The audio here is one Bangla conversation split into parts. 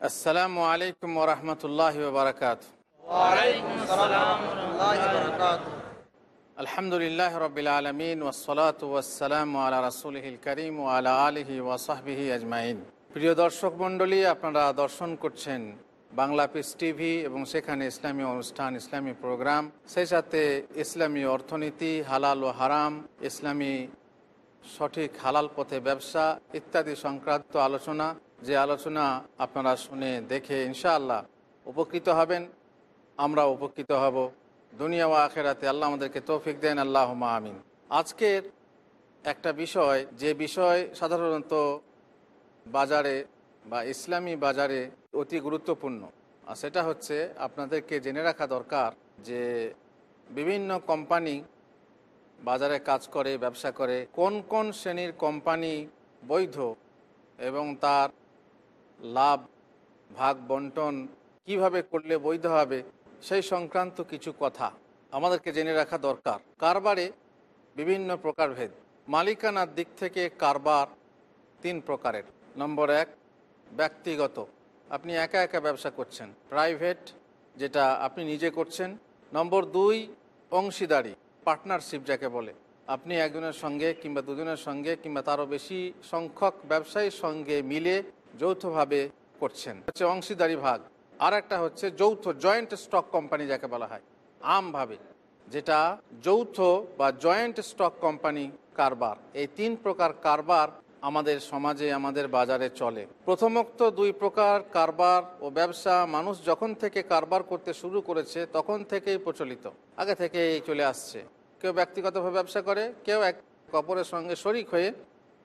আসসালামু আলাইকুম ওরহমতুল্লাহ বারকাত আলহামদুলিল্লাহ রবিল আলমিন ওসলাত ওয়াসালাম আলা রাসুলহিল করিম ও আলা আলহি ওয়াসাহবিহি আজমাইন। প্রিয় দর্শক মণ্ডলী আপনারা দর্শন করছেন বাংলা পিস টিভি এবং সেখানে ইসলামী অনুষ্ঠান ইসলামী প্রোগ্রাম সেই সাথে ইসলামী অর্থনীতি হালাল ও হারাম ইসলামী সঠিক হালাল পথে ব্যবসা ইত্যাদি সংক্রান্ত আলোচনা যে আলোচনা আপনারা শুনে দেখে ইনশাআল্লাহ উপকৃত হবেন, আমরা উপকৃত হব। দুনিয়া ও আখেরাতে আল্লাহ আমাদেরকে তৌফিক দেন আল্লাহ আমিন। আজকের একটা বিষয়, যে বিষয় সাধারণত বাজারে বা ইসলামী বাজারে অতি গুরুত্বপূর্ণ, আর সেটা হচ্ছে আপনাদেরকে জেনে রাখা দরকার যে বিভিন্ন কোম্পানি বাজারে কাজ করে, ব্যবসা করে, কোন কোন শ্রেণির কোম্পানি বৈধ এবং তার লাভ, ভাগ বন্টন কীভাবে করলে বৈধ হবে, সেই সংক্রান্ত কিছু কথা আমাদেরকে জেনে রাখা দরকার। কারবারে বিভিন্ন প্রকারভেদ। মালিকানার দিক থেকে কারবার তিন প্রকারের। নম্বর এক, ব্যক্তিগত। আপনি একা একা ব্যবসা করছেন। প্রাইভেট, যেটা আপনি নিজে করছেন। নম্বর দুই, অংশীদারি, পার্টনারশিপ যাকে বলে। আপনি একজনের সঙ্গে কিংবা দুজনের সঙ্গে কিংবা তারও বেশি সংখ্যক ব্যবসায়ীর সঙ্গে মিলে যৌথভাবে করছেন। হচ্ছে অংশীদারি ভাগ। আর একটা হচ্ছে যৌথ জয়েন্ট স্টক কোম্পানি যাকে বলা হয়। আমভাবে যেটা যৌথ বা জয়েন্ট স্টক কোম্পানি কারবার। এই তিন প্রকার কারবার আমাদের সমাজে, আমাদের বাজারে চলে। প্রথমোক্ত দুই প্রকার কারবার ও ব্যবসা। মানুষ যখন থেকে কারবার করতে শুরু করেছে, তখন থেকেই প্রচলিত। আগে থেকেই চলে আসছে। কেউ ব্যক্তিগতভাবে ব্যবসা করে, কেউ এক অপরের সঙ্গে শরিক হয়ে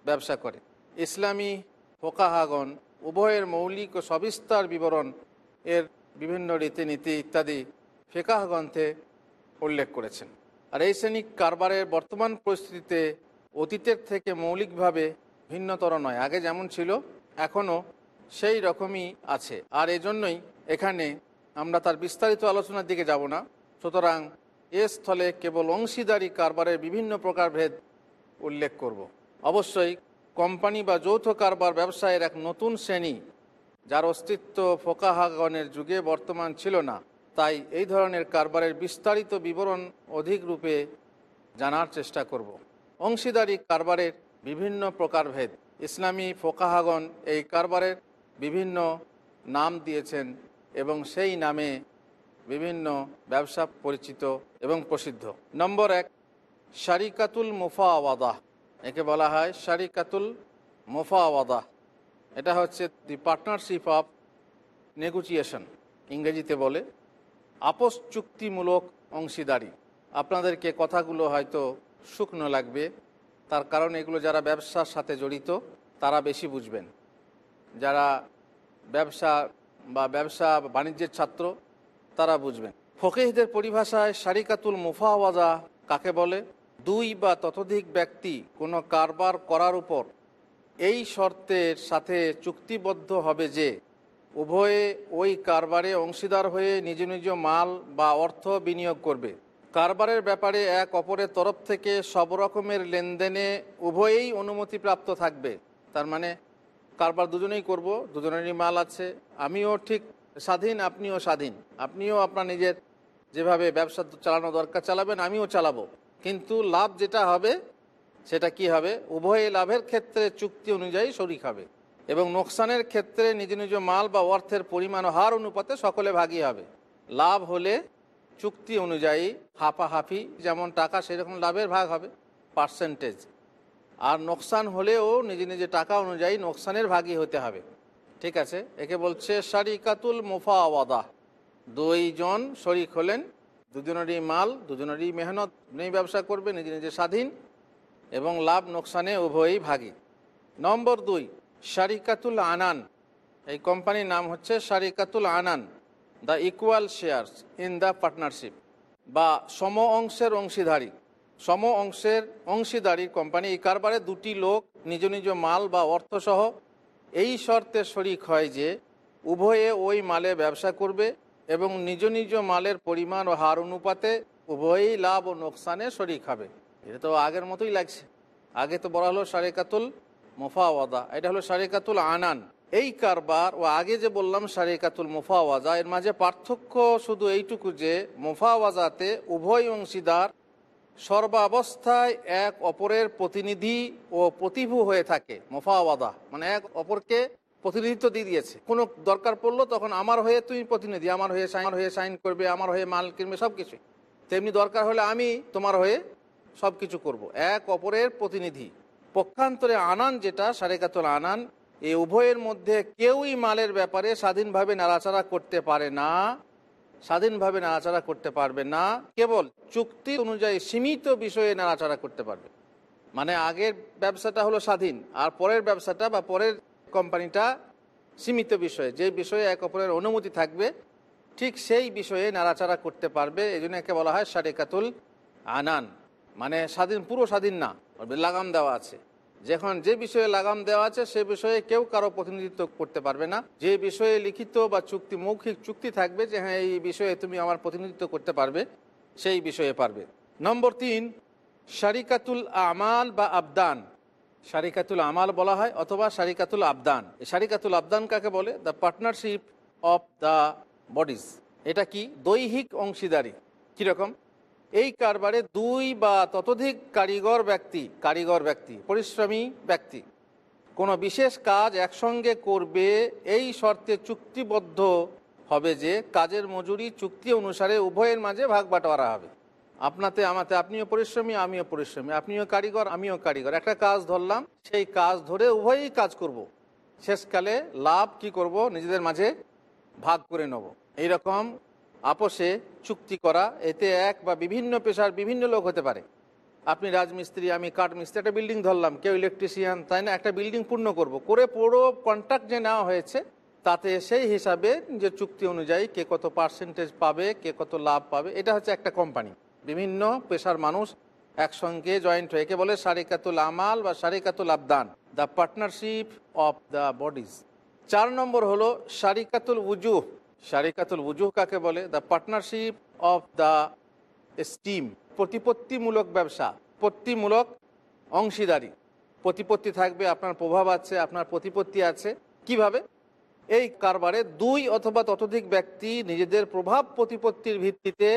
ব্যবসা করে। ইসলামী ফোকাহাগন উভয়ের মৌলিক ও সবিস্তার বিবরণ এর বিভিন্ন রীতিনীতি ইত্যাদি ফেকাহ গ্রন্থে উল্লেখ করেছেন। আর এই শ্রেণিক কারবারের বর্তমান পরিস্থিতিতে অতীতের থেকে মৌলিকভাবে ভিন্নতর নয়। আগে যেমন ছিল, এখনও সেই রকমই আছে। আর এজন্যই এখানে আমরা তার বিস্তারিত আলোচনার দিকে যাব না। সুতরাং এ স্থলে কেবল অংশীদারি কারবারের বিভিন্ন প্রকারভেদ উল্লেখ করব। অবশ্যই কোম্পানি বা যৌথ কারবার ব্যবসায়ের এক নতুন শ্রেণি, যার অস্তিত্ব ফোকাহাগনের যুগে বর্তমান ছিল না। তাই এই ধরনের কারবারের বিস্তারিত বিবরণ অধিক রূপে জানার চেষ্টা করব। অংশীদারি কারবারের বিভিন্ন প্রকারভেদ। ইসলামী ফোকাহাগন এই কারবারের বিভিন্ন নাম দিয়েছেন এবং সেই নামে বিভিন্ন ব্যবসা পরিচিত এবং প্রসিদ্ধ। নম্বর এক, শারিকাতুল মুফাওয়াদা একে বলা হয় শারিকাতুল মোফাওয়াদা। এটা হচ্ছে দি পার্টনারশিপ অফ নেগোসিয়েশন ইংরেজিতে বলে আপোষ চুক্তিমূলক অংশীদারি। আপনাদেরকে কথাগুলো হয়তো শুকনো লাগবে, তার কারণ এগুলো যারা ব্যবসার সাথে জড়িত, তারা বেশি বুঝবেন। যারা ব্যবসা বা ব্যবসা বাণিজ্যের ছাত্র, তারা বুঝবেন। ফকিহদের পরিভাষায় শারিকাতুল মুফাওয়াজা কাকে বলে? দুই বা ততোধিক ব্যক্তি কোনো কারবার করার উপর এই শর্তের সাথে চুক্তিবদ্ধ হবে যে উভয়ে ওই কারবারে অংশীদার হয়ে নিজ নিজ মাল বা অর্থ বিনিয়োগ করবে। কারবারের ব্যাপারে এক অপরের তরফ থেকে সব রকমের লেনদেনে উভয়েই অনুমতিপ্রাপ্ত থাকবে। তার মানে কারবার দুজনেই করব, দুজনেরই মাল আছে, আমিও ঠিক স্বাধীন, আপনিও স্বাধীন। আপনিও আপনার নিজের যেভাবে ব্যবসা চালানো দরকার চালাবেন, আমিও চালাবো। কিন্তু লাভ যেটা হবে, সেটা কি হবে? উভয় লাভের ক্ষেত্রে চুক্তি অনুযায়ী শরিক হবে এবং নোকসানের ক্ষেত্রে নিজ নিজ মাল বা অর্থের পরিমাণ হার অনুপাতে সকলে ভাগী হবে। লাভ হলে চুক্তি অনুযায়ী হাফাহাফি, যেমন টাকা, সেরকম লাভের ভাগ হবে পার্সেন্টেজ আর নোকসান হলেও নিজে নিজে টাকা অনুযায়ী নোকসানের ভাগই হতে হবে। ঠিক আছে? একে বলছে শারিকাতুল মুফাওয়াদা। দুইজন শরিক হলেন দুজনেরই মাল, দুজনেরই মেহনত নেই ব্যবসা করবে, নিজে নিজে স্বাধীন এবং লাভ নোকসানে উভয়ই ভাগী। নম্বর দুই, শারিকাতুল আনান। এই কোম্পানির নাম হচ্ছে শারিকাতুল আনান, the equal shares in the partnership বা সম অংশের অংশীদারি। সম অংশের অংশীদারি কোম্পানি এই কারবারে দুটি লোক নিজ নিজ মাল বা অর্থসহ এই শর্তে শরিক হয় যে উভয়ে ওই মালে ব্যবসা করবে এবং নিজ নিজ মালের পরিমাণ ও হার অনুপাতে উভয়ই লাভ ও নোকসানে শরিক হবে। এটা তো আগের মতোই লাগছে। আগে তো বলা হলো সারেকাতুল মোফাওয়াদা, এটা হলো সারেকাতুল আনান। এই কারবার ও আগে যে বললাম শারিকাতুল মোফাওয়াজা এর মাঝে পার্থক্য শুধু এইটুকু যে, মোফাওয়াজাতে উভয় অংশীদার সর্বাবস্থায় এক অপরের প্রতিনিধি ও প্রতিভু হয়ে থাকে, মোফাওয়াদা। মানে এক অপরকে প্রতিনিধিত্ব দিয়ে দিয়েছে। কোনো দরকার পড়ল তখন আমার হয়ে তুমি প্রতিনিধি, আমার হয়ে সাইন হয়ে সাইন করবে, আমার হয়ে মাল কিনবে সব কিছু তেমনি দরকার হলে আমি তোমার হয়ে সব কিছু করব। এক অপরের প্রতিনিধি। পক্ষান্তরে আনান যেটা, সারেকাতুল আনান এই উভয়ের মধ্যে কেউই মালের ব্যাপারে স্বাধীনভাবে নাড়াচাড়া করতে পারে না। স্বাধীনভাবে নাড়াচাড়া করতে পারবে না। কেবল চুক্তি অনুযায়ী সীমিত বিষয়ে নাড়াচাড়া করতে পারবে। মানে আগের ব্যবসাটা হলো স্বাধীন, আর পরের ব্যবসাটা বা পরের কোম্পানিটা সীমিত বিষয়ে, যে বিষয়ে এক অপরের অনুমতি থাকবে, ঠিক সেই বিষয়ে নাড়াচাড়া করতে পারবে। এই জন্য একে বলা হয় সারেকাতুল আনান মানে স্বাধীন, পুরো স্বাধীন না লাগাম দেওয়া আছে। যখন যে বিষয়ে লাগাম দেওয়া আছে, সে বিষয়ে কেউ কারও প্রতিনিধিত্ব করতে পারবে না। যে বিষয়ে লিখিত বা চুক্তি, মৌখিক চুক্তি থাকবে যে হ্যাঁ এই বিষয়ে তুমি আমার প্রতিনিধিত্ব করতে পারবে, সেই বিষয়ে পারবে। নম্বর তিন শারিকাতুল আমাল বা আবদান। শারিকাতুল আমাল বলা হয় অথবা শারিকাতুল আবদান। শারিকাতুল আবদান কাকে বলে? The partnership of the bodies এটা কি? দৈহিক অংশীদারি। কীরকম এই কারবারে দুই বা ততোধিক কারিগর ব্যক্তি কারিগর ব্যক্তি, পরিশ্রমী ব্যক্তি, কোনো বিশেষ কাজ একসঙ্গে করবে, এই শর্তে চুক্তিবদ্ধ হবে যে কাজের মজুরি চুক্তি অনুসারে উভয়ের মাঝে ভাগ বাটোয়ারা হবে। আপনাতে, আমাতে, আপনিও পরিশ্রমী, আমিও পরিশ্রমী। আপনিও কারিগর, আমিও কারিগর। একটা কাজ ধরলাম, সেই কাজ ধরে উভয়ই কাজ করব। শেষকালে লাভ কি করব? নিজেদের মাঝে ভাগ করে নেব। এইরকম আপোষে চুক্তি করা, এতে এক বা বিভিন্ন পেশার বিভিন্ন লোক হতে পারে। আপনি রাজমিস্ত্রি, আমি কাঠমিস্ত্রি, একটা বিল্ডিং ধরলাম, কেউ ইলেকট্রিশিয়ান, তাই না? একটা বিল্ডিং পূর্ণ করব। করে পুরো কন্ট্রাক্ট যে নেওয়া হয়েছে, তাতে সেই হিসাবে যে চুক্তি অনুযায়ী কে কত পার্সেন্টেজ পাবে, কে কত লাভ পাবে, এটা হচ্ছে একটা কোম্পানি বিভিন্ন পেশার মানুষ একসঙ্গে জয়েন্ট হয়ে, একে বলে সারিকাতুল আমাল বা সারিকাতুল আবদান the partnership of the bodies চার নম্বর হলো সারিকাতুল উজুহ। শারিকাতুল উজুহ কাকে বলে? The partnership of the esteem প্রতিপত্তিমূলক ব্যবসা পত্তিমূলক অংশীদারি। প্রতিপত্তি থাকবে, আপনার প্রভাব আছে, আপনার প্রতিপত্তি আছে। কীভাবে? এই কারবারে দুই অথবা ততোধিক ব্যক্তি নিজেদের প্রভাব প্রতিপত্তির ভিত্তিতে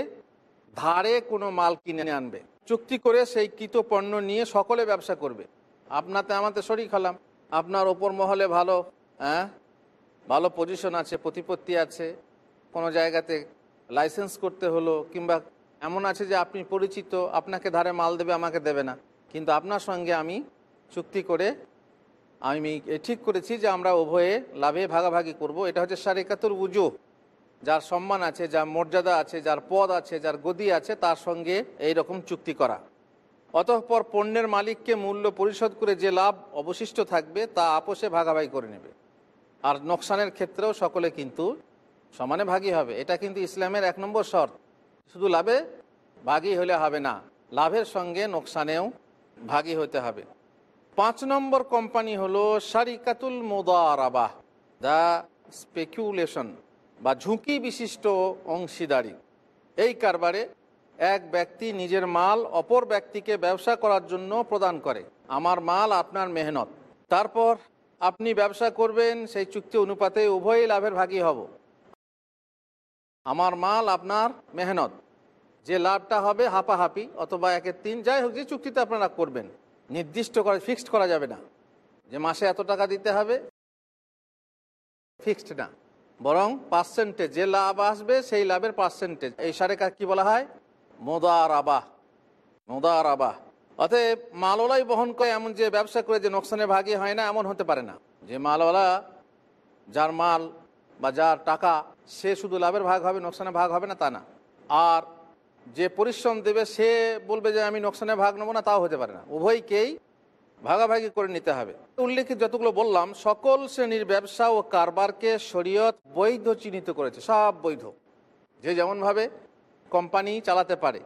ধারে কোনো মাল কিনে আনবে। চুক্তি করে সেই কৃত পণ্য নিয়ে সকলে ব্যবসা করবে। আপনাতে আমাতে শরিক হলাম। আপনার ওপর মহলে ভালো হ্যাঁ ভালো পজিশন আছে, প্রতিপত্তি আছে, কোনো জায়গাতে লাইসেন্স করতে হলো কিংবা এমন আছে যে আপনি পরিচিত, আপনাকে ধারে মাল দেবে, আমাকে দেবে না। কিন্তু আপনার সঙ্গে আমি চুক্তি করে আমি ঠিক করেছি যে আমরা উভয়ে লাভে ভাগাভাগি করব। এটা হচ্ছে সারেকাতুর উজু যার সম্মান আছে, যার মর্যাদা আছে, যার পদ আছে, যার গদি আছে, তার সঙ্গে এই রকম চুক্তি করা। অতঃপর পণ্যের মালিককে মূল্য পরিশোধ করে যে লাভ অবশিষ্ট থাকবে, তা আপোষে ভাগাভাগি করে নেবে। আর নোকসানের ক্ষেত্রেও সকলে কিন্তু সমানে ভাগী হবে। এটা কিন্তু ইসলামের এক নম্বর শর্ত। শুধু লাভে ভাগী হলে হবে না, লাভের সঙ্গে নোকসানেও ভাগী হতে হবে। পাঁচ নম্বর কোম্পানি হলো শারিকাতুল মোদারাবাহ, দ্য স্পেকুলেশন। বা ঝুঁকি বিশিষ্ট অংশীদারি। এই কারবারে এক ব্যক্তি নিজের মাল অপর ব্যক্তিকে ব্যবসা করার জন্য প্রদান করে। আমার মাল আপনার মেহনত। তারপর আপনি ব্যবসা করবেন, সেই চুক্তি অনুপাতে উভয়ই লাভের ভাগী হব। আমার মাল আপনার মেহনত। যে লাভটা হবে হাপাহাপি অথবা একের তিন, যাই হোক, যে চুক্তিতে আপনারা করবেন। নির্দিষ্ট করে, ফিক্সড করা যাবে না। যে মাসে এত টাকা দিতে হবে, ফিক্সড না। বরং পার্সেন্টেজ যে লাভ আসবে, সেই লাভের পার্সেন্টেজ এই সারেকা কি বলা হয়? মোদার আবাহ মোদার আবাহ অতএব মালওয়ালাই বহন করে এমন যে ব্যবসা করে যে নোকসানে ভাগী হয় না, এমন হতে পারে না। যে মালওয়ালা যার মাল বা যার টাকা সে শুধু লাভের ভাগ হবে, নোকসানে ভাগ হবে না, তা না। আর যে পরিশ্রম দেবে, সে বলবে যে আমি নোকসানে ভাগ নেব না, তাও হতে পারে না। উভয়কেই ভাগাভাগি করে নিতে হবে। উল্লেখিত যতগুলো বললাম, সকল শ্রেণির ব্যবসা ও কারবারকে শরীয়ত বৈধ চিহ্নিত করেছে, সব বৈধ। যে যেমনভাবে কোম্পানি চালাতে পারে,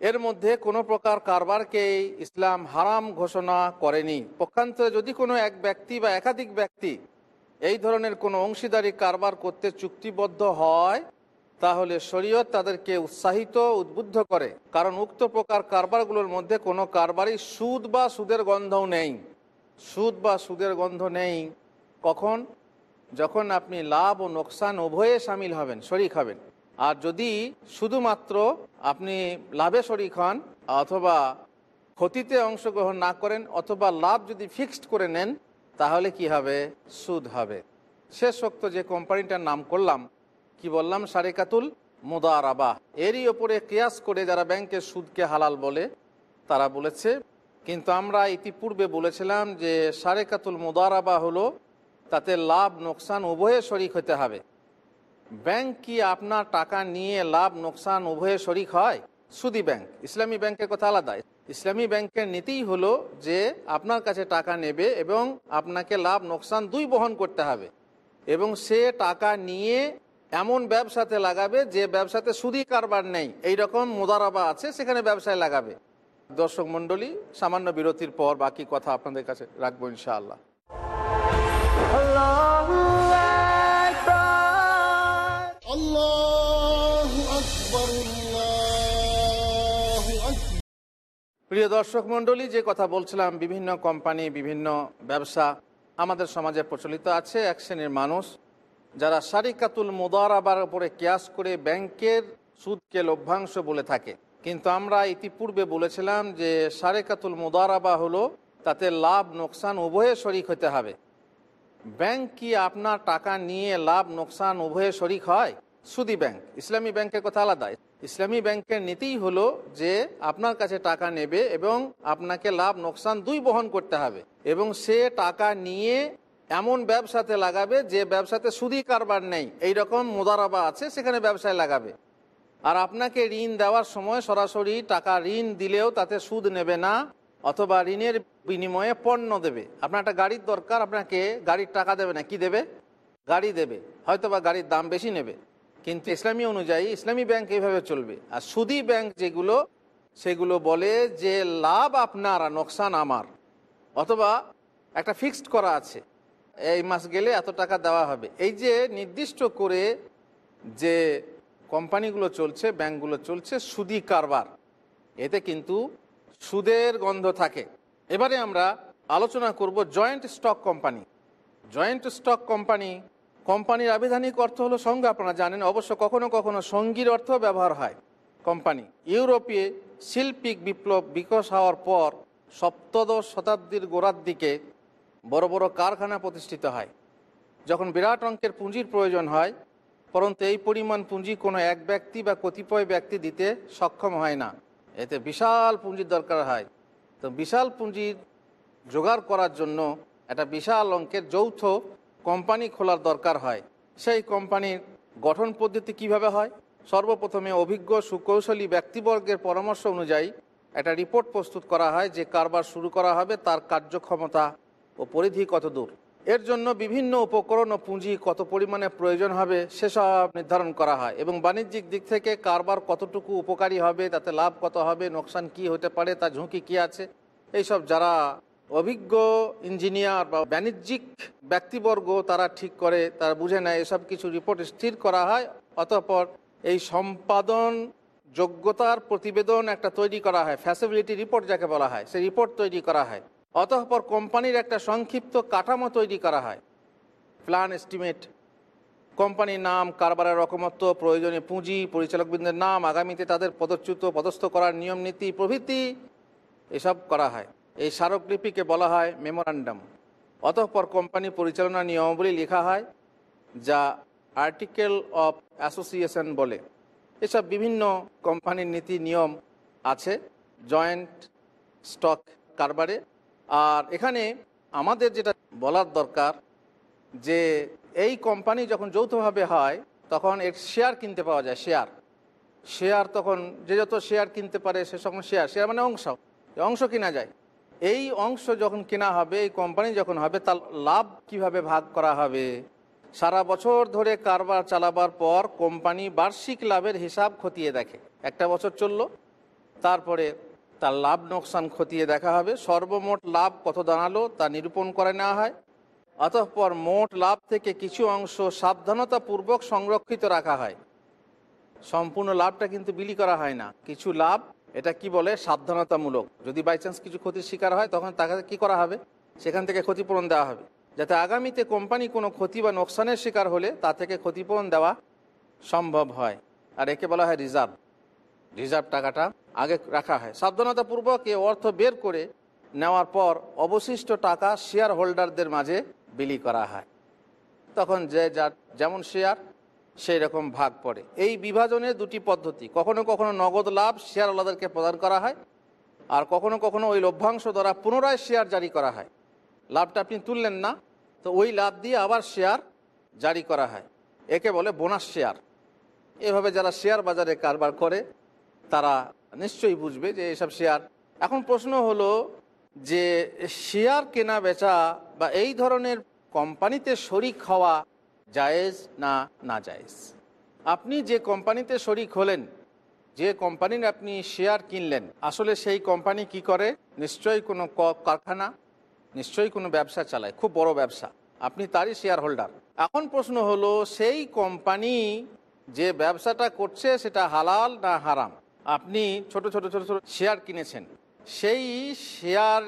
এর মধ্যে কোনো প্রকার কারবারকেই ইসলাম হারাম ঘোষণা করেনি। পক্ষান্তরে যদি কোনো এক ব্যক্তি বা একাধিক ব্যক্তি এই ধরনের কোনো অংশীদারি কারবার করতে চুক্তিবদ্ধ হয় তাহলে শরীয়ত তাদেরকে উৎসাহিত, উদ্বুদ্ধ করে। কারণ উক্ত প্রকার কারবারগুলোর মধ্যে কোনো কারবারই সুদ বা সুদের গন্ধও নেই। সুদ বা সুদের গন্ধ নেই কখন? যখন আপনি লাভ ও নোকসান উভয়ে সামিল হবেন, শরিক হবেন। আর যদি শুধুমাত্র আপনি লাভে শরিক হন অথবা ক্ষতিতে অংশগ্রহণ না করেন অথবা লাভ যদি ফিক্সড করে নেন, তাহলে কি হবে? সুদ হবে। শেষ শক্ত যে কোম্পানিটার নাম করলাম কি বললাম? সারেকাতুল মুদারাবা। এরই ওপরে কেয়াস করে যারা ব্যাংকের সুদকে হালাল বলে, তারা বলেছে, কিন্তু আমরা ইতিপূর্বে বলেছিলাম যে সারেকাতুল মুদারাবা হলো, তাতে লাভ, নোকসান উভয়ে শরিক হতে হবে। ব্যাংক কি আপনার টাকা নিয়ে লাভ, নোকসান উভয়ে শরিক হয়? সুদি ব্যাংক, ইসলামী ব্যাংকের কথা আলাদা। ইসলামী ব্যাংকের নীতিই হলো যে আপনার কাছে টাকা নেবে এবং আপনাকে লাভ, নোকসান দুই বহন করতে হবে। এবং সে টাকা নিয়ে এমন ব্যবসাতে লাগাবে যে ব্যবসাতে সুদি কারবার নেই। এই রকম মুদারাবা আছে সেখানে ব্যবসায় লাগাবে। দর্শক মন্ডলী সামান্য বিরতির পর বাকি কথা আপনাদের কাছে রাখব ইনশাআল্লাহ। প্রিয় দর্শক মন্ডলী যে কথা বলছিলাম বিভিন্ন কোম্পানি বিভিন্ন ব্যবসা আমাদের সমাজে প্রচলিত আছে এক শ্রেণির মানুষ। যারা সারিকাতুল মুদারাবার উপরে কেয়াস করে ব্যাংকের সুদকে লভ্যাংশ বলে থাকে। কিন্তু আমরা ইতিপূর্বে বলেছিলাম যে সারেকাতুল মুদারাবা হলো তাতে লাভ, নোকসান উভয়ে শরিক হতে হবে। ব্যাংক কি আপনার টাকা নিয়ে লাভ, নোকসান উভয়ে শরিক হয়? সুদি ব্যাংক, ইসলামী ব্যাংকের কথা আলাদা। ইসলামী ব্যাংকের নীতিই হলো যে আপনার কাছে টাকা নেবে এবং আপনাকে লাভ, নোকসান দুই বহন করতে হবে এবং সে টাকা নিয়ে এমন ব্যবসাতে লাগাবে যে ব্যবসাতে সুদি কারবার নেই। এই রকম মোদারাবা আছে, সেখানে ব্যবসায় লাগাবে। আর আপনাকে ঋণ দেওয়ার সময় সরাসরি টাকা ঋণ দিলেও তাতে সুদ নেবে না, অথবা ঋণের বিনিময়ে পণ্য দেবে। আপনার একটা গাড়ির দরকার, আপনাকে গাড়ির টাকা দেবে না। কি দেবে? গাড়ি দেবে। হয়তো বা গাড়ির দাম বেশি নেবে। কিন্তু ইসলামী অনুযায়ী ইসলামী ব্যাংক এইভাবে চলবে। আর সুদি ব্যাংক যেগুলো, সেগুলো বলে যে লাভ আপনার আর নোকসান আমার। অথবা একটা ফিক্সড করা আছে। এই মাস গেলে এত টাকা দেওয়া হবে। এই যে নির্দিষ্ট করে যে কোম্পানিগুলো চলছে, ব্যাংকগুলো চলছে, সুদি কারবার, এতে কিন্তু সুদের গন্ধ থাকে। এবারে আমরা আলোচনা করব joint stock company. Joint stock company, কোম্পানির আবিধানিক অর্থ হলো সঙ্গে আপনারা জানেন, অবশ্য কখনো কখনো সঙ্গীর অর্থ ব্যবহার হয়। কোম্পানি, ইউরোপে শিল্পিক বিপ্লব বিকাশ হওয়ার পর সপ্তদশ শতাব্দীর গোড়ার দিকে বড় বড় কারখানা প্রতিষ্ঠিত হয়। যখন বিরাট অঙ্কের পুঁজির প্রয়োজন হয়, পরন্তু এই পরিমাণ পুঁজি কোনো এক ব্যক্তি বা কতিপয় ব্যক্তি দিতে সক্ষম হয় না। এতে বিশাল পুঁজির দরকার হয়। তো বিশাল পুঁজির জোগাড় করার জন্য একটা বিশাল অঙ্কের যৌথ কোম্পানি খোলার দরকার হয়। সেই কোম্পানির গঠন পদ্ধতি কীভাবে হয়? সর্বপ্রথমে অভিজ্ঞ সুকৌশলী ব্যক্তিবর্গের পরামর্শ অনুযায়ী একটা রিপোর্ট প্রস্তুত করা হয়, যে কারবার শুরু করা হবে, তার কার্যক্ষমতা ও পরিধি কত দূর? এর জন্য বিভিন্ন উপকরণ ও পুঁজি কত পরিমাণে প্রয়োজন হবে সেসব নির্ধারণ করা হয় এবং বাণিজ্যিক দিক থেকে কারবার কতটুকু উপকারী হবে, তাতে লাভ কত হবে, নোকসান কি হতে পারে, তার ঝুঁকি কি আছে? এইসব যারা অভিজ্ঞ ইঞ্জিনিয়ার বা বাণিজ্যিক ব্যক্তিবর্গ তারা ঠিক করে, তারা বুঝে নেয়, এসব কিছু রিপোর্ট স্থির করা হয়। অতঃপর এই সম্পাদন যোগ্যতার প্রতিবেদন একটা তৈরি করা হয় ফ্যাসিবিলিটি রিপোর্ট যাকে বলা হয়, সেই রিপোর্ট তৈরি করা হয়। অতঃপর কোম্পানির একটা সংক্ষিপ্ত কাঠামো তৈরি করা হয়। Plan estimate. কোম্পানির নাম, কারবারের রকমত্ব, প্রয়োজনীয় পুঁজি, পরিচালকবৃন্দের নাম, আগামীতে তাদের পদচ্যুত, পদস্থ করার নিয়ম, নীতি, প্রভৃতি এসব করা হয়। এই স্মারকলিপিকে বলা হয় মেমোরান্ডাম। অতঃপর কোম্পানি পরিচালনা নিয়মাবলী লেখা হয়, যা আর্টিকেল অফ অ্যাসোসিয়েশন বলে। এসব বিভিন্ন কোম্পানির নীতি, নিয়ম আছে। জয়েন্ট স্টক কারবারে আর এখানে আমাদের যেটা বলার দরকার যে এই কোম্পানি যখন যৌথভাবে হয়, তখন এর শেয়ার কিনতে পাওয়া যায় শেয়ার শেয়ার তখন যে যত শেয়ার কিনতে পারে, সে সকল শেয়ার শেয়ার মানে অংশ। অংশ কিনা যায়। এই অংশ যখন কেনা হবে, এই কোম্পানি যখন হবে, তার লাভ কীভাবে ভাগ করা হবে? সারা বছর ধরে কারবার চালাবার পর কোম্পানি বার্ষিক লাভের হিসাব খতিয়ে দেখে। একটা বছর চলল, তারপরে তার লাভ নোকসান খতিয়ে দেখা হবে। সর্বমোট লাভ কত দাঁড়াল তা নিরূপণ করে নেওয়া হয়। অতঃপর মোট লাভ থেকে কিছু অংশ সাবধানতাপূর্বক সংরক্ষিত রাখা হয়। সম্পূর্ণ লাভটা কিন্তু বিলি করা হয় না। কিছু লাভ, এটা কি বলে? সাবধানতামূলক। যদি বাই চান্স কিছু ক্ষতির শিকার হয়, তখন তাকে কি করা হবে? সেখান থেকে ক্ষতিপূরণ দেওয়া হবে। যাতে আগামীতে কোম্পানি কোনো ক্ষতি বা নোকসানের শিকার হলে তা থেকে ক্ষতিপূরণ দেওয়া সম্ভব হয়। আর একে বলা হয় রিজার্ভ রিজার্ভ টাকাটা আগে রাখা হয়। সাবধানতাপূর্বক এ অর্থ বের করে নেওয়ার পর অবশিষ্ট টাকা শেয়ার হোল্ডারদের মাঝে বিলি করা হয়। তখন যে যার যেমন শেয়ার সেই রকম ভাগ পড়ে। এই বিভাজনের দুটি পদ্ধতি, কখনো কখনো নগদ লাভ শেয়ার প্রদান করা হয় আর কখনো কখনো ওই লভ্যাংশ দ্বারা পুনরায় শেয়ার জারি করা হয়। লাভটা আপনি তুললেন না, তো ওই লাভ দিয়ে আবার শেয়ার জারি করা হয়। একে বলে বোনাস শেয়ার এভাবে যারা শেয়ার বাজারে কারবার করে তারা নিশ্চয়ই বুঝবে যে এসব শেয়ার। এখন প্রশ্ন হলো যে শেয়ার কেনা বেচা বা এই ধরনের কোম্পানিতে শরিক হওয়া জায়েজ না না জায়েজ? আপনি যে কোম্পানিতে শরিক হলেন, যে কোম্পানির আপনি শেয়ার কিনলেন, আসলে সেই কোম্পানি কি করে? নিশ্চয়ই কোনো কারখানা, নিশ্চয়ই কোনো ব্যবসা চালায়, খুব বড় ব্যবসা। আপনি তারই শেয়ার হোল্ডার। এখন প্রশ্ন হলো, সেই কোম্পানি যে ব্যবসাটা করছে সেটা হালাল না হারাম? আপনি ছোট ছোট ছোট ছোট শেয়ার কিনেছেন। সেই শেয়ার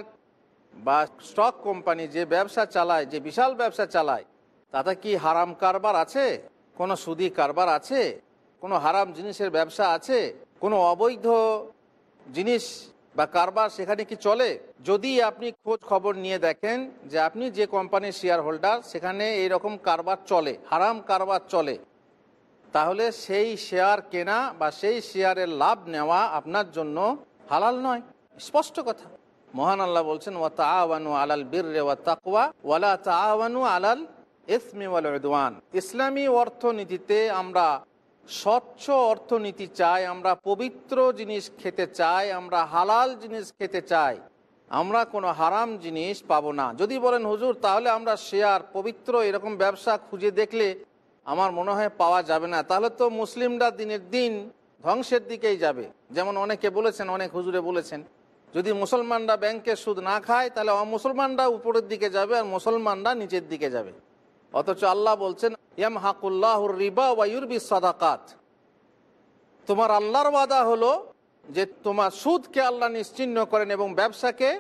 বা স্টক কোম্পানি যে ব্যবসা চালায়, যে বিশাল ব্যবসা চালায়, তাতে কি হারাম কারবার আছে? কোনো সুদি কারবার আছে? কোনো হারাম জিনিসের ব্যবসা আছে? কোনো অবৈধ জিনিস বা কারবার সেখানে কি চলে? যদি আপনি খোঁজ খবর নিয়ে দেখেন যে আপনি যে কোম্পানির শেয়ার হোল্ডার সেখানে এই রকম কারবার চলে, হারাম কারবার চলে। তাহলে সেই শেয়ার কেনা বা সেই শেয়ারের লাভ নেওয়া আপনার জন্য হালাল নয়। স্পষ্ট কথা। মহান আল্লাহ বলছেন, ওয়া তাআওয়ানু আলাল বিররি ওয়া তাকওয়া ওয়ালা তাআওয়ানু আলাল ইসমি ওয়াল উদওয়ান। ইসলামী অর্থনীতিতে আমরা স্বচ্ছ অর্থনীতি চাই, আমরা পবিত্র জিনিস খেতে চাই, আমরা হালাল জিনিস খেতে চাই, আমরা কোনো হারাম জিনিস পাবো না। যদি বলেন, হুজুর, তাহলে আমরা শেয়ার, পবিত্র এরকম ব্যবসা খুঁজে দেখলে আমার মনে হয় পাওয়া যাবে না। তাহলে তো মুসলিমরা দিনের দিন ধ্বংসের দিকেই যাবে। যেমন অনেকে বলেছেন, অনেক হুজুরে বলেছেন, যদি মুসলমানরা ব্যাংকে সুদ না খায়, তাহলে অমুসলমানরা উপরের দিকে যাবে আর মুসলমানরা নিচের দিকে যাবে। অথচ আল্লাহ বলছেন ইয়াম হাকুল্লাহুর রিবা ওয়াইউরবি সাদাকাত। তোমার আল্লাহর ওয়াদা হলো যে তোমার সুদকে আল্লাহ নিশ্চিহ্ন করেন এবং ব্যবসাকে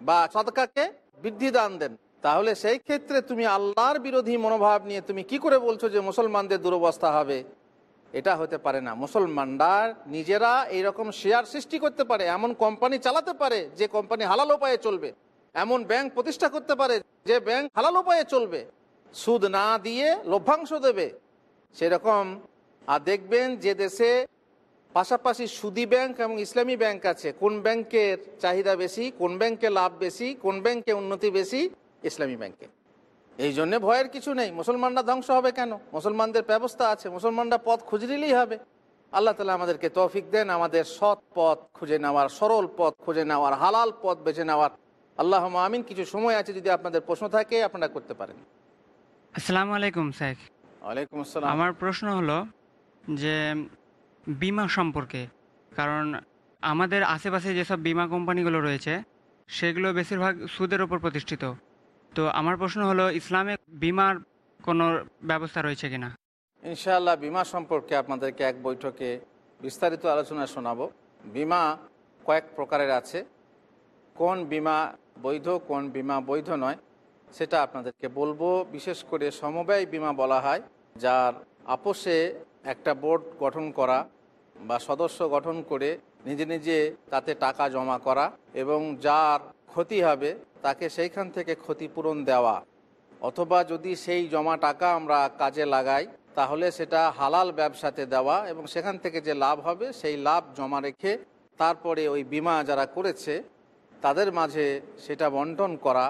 বা সদকাকে বৃদ্ধি দান দেন। তাহলে সেই ক্ষেত্রে তুমি আল্লাহর বিরোধী মনোভাব নিয়ে তুমি কি করে বলছো যে মুসলমানদের দুরবস্থা হবে? এটা হতে পারে না। মুসলমানরা নিজেরা এইরকম শেয়ার সৃষ্টি করতে পারে, এমন কোম্পানি চালাতে পারে যে কোম্পানি হালাল উপায়ে চলবে। এমন ব্যাংক প্রতিষ্ঠা করতে পারে যে ব্যাংক হালাল উপায়ে চলবে। সুদ না দিয়ে লভ্যাংশ দেবে। সেরকম। আর দেখবেন যে দেশে পাশাপাশি সুদি ব্যাংক এবং ইসলামী ব্যাংক আছে। কোন ব্যাংকের চাহিদা বেশি, কোন ব্যাংকে লাভ বেশি, কোন ব্যাংকে উন্নতি বেশি ইসলামী ব্যাংকে। এই জন্যে ভয়ের কিছু নেই। মুসলমানরা ধ্বংস হবে কেন? মুসলমানদের ব্যবস্থা আছে। মুসলমানরা পথ খুঁজে নিলেই হবে। আল্লাহ তালা আমাদেরকে তৌফিক দেন। আমাদের সৎ পথ খুঁজে নেওয়ার সরল পথ খুঁজে নেওয়ার হালাল পথ বেছে নেওয়ার। আল্লাহ আমিন। কিছু সময় আছে যদি আপনাদের প্রশ্ন থাকে আপনারা করতে পারেন। আসসালামু আলাইকুম শেখ। ওয়ালাইকুম আসসালাম। আমার প্রশ্ন হলো যে বিমা সম্পর্কে। কারণ আমাদের আশেপাশে যেসব বিমা কোম্পানিগুলো রয়েছে সেগুলো বেশিরভাগ সুদের ওপর প্রতিষ্ঠিত। তো আমার প্রশ্ন হলো, ইসলামে বিমার কোনো ব্যবস্থা রয়েছে কিনা? ইনশাআল্লাহ, বিমা সম্পর্কে আপনাদেরকে এক বৈঠকে বিস্তারিত আলোচনা শোনাবো। বিমা কয়েক প্রকারের আছে। কোন বিমা বৈধ, কোন বিমা বৈধ নয়, সেটা আপনাদেরকে বলব। বিশেষ করে সমবায় বিমা বলা হয়, যার আপোষে একটা বোর্ড গঠন করা বা সদস্য গঠন করে নিজে নিজে তাতে টাকা জমা করা এবং যার ক্ষতি হবে তাকে সেইখান থেকে ক্ষতিপূরণ দেওয়া। অথবা যদি সেই জমা টাকা আমরা কাজে লাগাই, তাহলে সেটা হালাল ব্যবসাতে দেওয়া এবং সেখান থেকে যে লাভ হবে, সেই লাভ জমা রেখে তারপরে ওই বিমা যারা করেছে, তাদের মাঝে সেটা বন্টন করা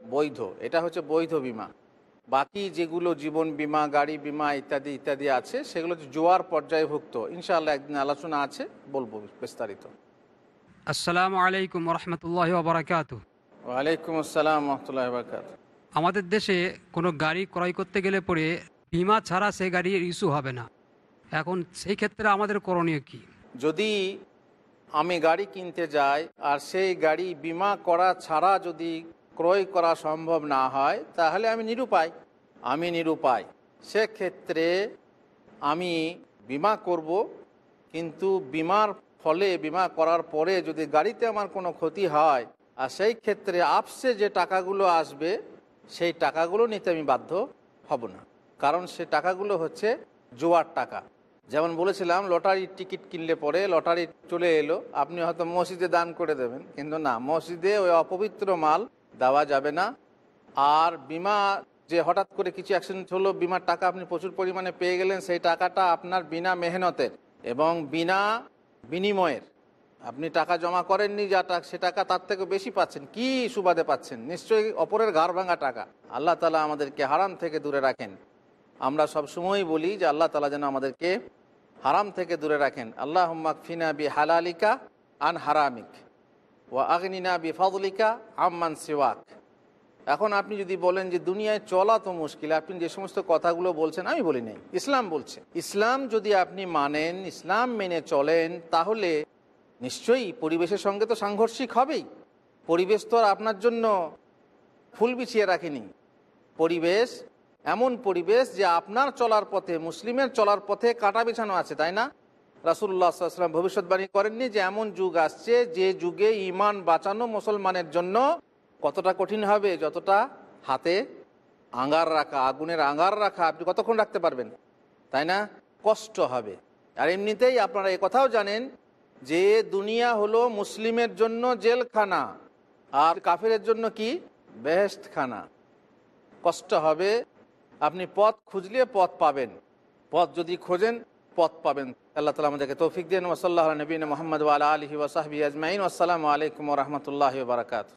বৈধ। এটা হচ্ছে বৈধ বিমা। বাকি যেগুলো জীবন বিমা, গাড়ি বিমা ইত্যাদি ইত্যাদি আছে, সেগুলো জোয়ার পর্যায়ভুক্ত। ইনশাআল্লাহ একদিন আলোচনা আছে, বলব বিস্তারিত। আসসালামু আলাইকুম রহমতুল্লাহ ওয়ালাইকুম আসসালাম রহমতুল্লাহ বরকাত আমাদের দেশে কোনো গাড়ি ক্রয় করতে গেলে পরে বিমা ছাড়া সেই গাড়ির ইস্যু হবে না। এখন সেই ক্ষেত্রে আমাদের করণীয় কি? যদি আমি গাড়ি কিনতে যাই আর সেই গাড়ি বিমা করা ছাড়া যদি ক্রয় করা সম্ভব না হয় তাহলে আমি নিরুপায়। আমি নিরুপায়। সেক্ষেত্রে আমি বিমা করব কিন্তু বিমার ফলে বিমা করার পরে যদি গাড়িতে আমার কোনো ক্ষতি হয় আর সেই ক্ষেত্রে আপসে যে টাকাগুলো আসবে, সেই টাকাগুলো নিতে আমি বাধ্য হব না। কারণ সে টাকাগুলো হচ্ছে জোয়ার টাকা। যেমন বলেছিলাম লটারির টিকিট কিনলে পরে লটারি চলে এলো, আপনি হয়তো মসজিদে দান করে দেবেন। কিন্তু না, মসজিদে ওই অপবিত্র মাল দেওয়া যাবে না। আর বিমা, যে হঠাৎ করে কিছু অ্যাক্সিডেন্ট হলো, বিমার টাকা আপনি প্রচুর পরিমাণে পেয়ে গেলেন, সেই টাকাটা আপনার বিনা মেহনতের এবং বিনা বিনিময়ের। আপনি টাকা জমা করেননি যা টাকা, সে টাকা তার থেকে বেশি পাচ্ছেন। কি সুবাদে পাচ্ছেন? নিশ্চয়ই অপরের ঘাড় ভাঙা টাকা। আল্লাহ তালা আমাদেরকে হারাম থেকে দূরে রাখেন। আমরা সব সময় বলি যে আল্লাহ তালা যেন আমাদেরকে হারাম থেকে দূরে রাখেন। আল্লাহ ফিনা বি হালালিকা আন হারামিক ও আগনিনা বি ফজলিকা আম্মান সিওয়াক। এখন আপনি যদি বলেন যে দুনিয়ায় চলা তো মুশকিল, আপনি যে সমস্ত কথাগুলো বলছেন আমি বলি নাই, ইসলাম বলছে। ইসলাম যদি আপনি মানেন, ইসলাম মেনে চলেন, তাহলে নিশ্চয়ই পরিবেশের সঙ্গে তো সাংঘর্ষিক হবেই। পরিবেশ তো আর আপনার জন্য ফুল বিছিয়ে রাখেনি। পরিবেশ এমন পরিবেশ যে আপনার চলার পথে, মুসলিমের চলার পথে কাটা বিছানো আছে, তাই না? রাসুল্লাহ সাল্লাম ভবিষ্যৎবাণী করেননি যে এমন যুগ আসছে যে যুগে ইমান বাঁচানো মুসলমানের জন্য কতটা কঠিন হবে, যতটা হাতে আঙ্গার রাখা, আগুনের আঙ্গার রাখা আপনি কতক্ষণ রাখতে পারবেন, তাই না? কষ্ট হবে। আর এমনিতেই আপনারা কথাও জানেন যে দুনিয়া হলো মুসলিমের জন্য জেলখানা, আর কাফেরের জন্য কি? বেহেস্ট খানা কষ্ট হবে, আপনি পথ খুঁজলে পথ পাবেন। পথ যদি খোঁজেন, পথ পাবেন। আল্লাহ তালা আমাদেরকে তৌফিক দিন। ওসল্লাহ নবীন মোহাম্মদ আলা আলহি ওসাহবি আজমাইন। আসসালামু আলাইকুম রহমতুল্লাহ বারকাত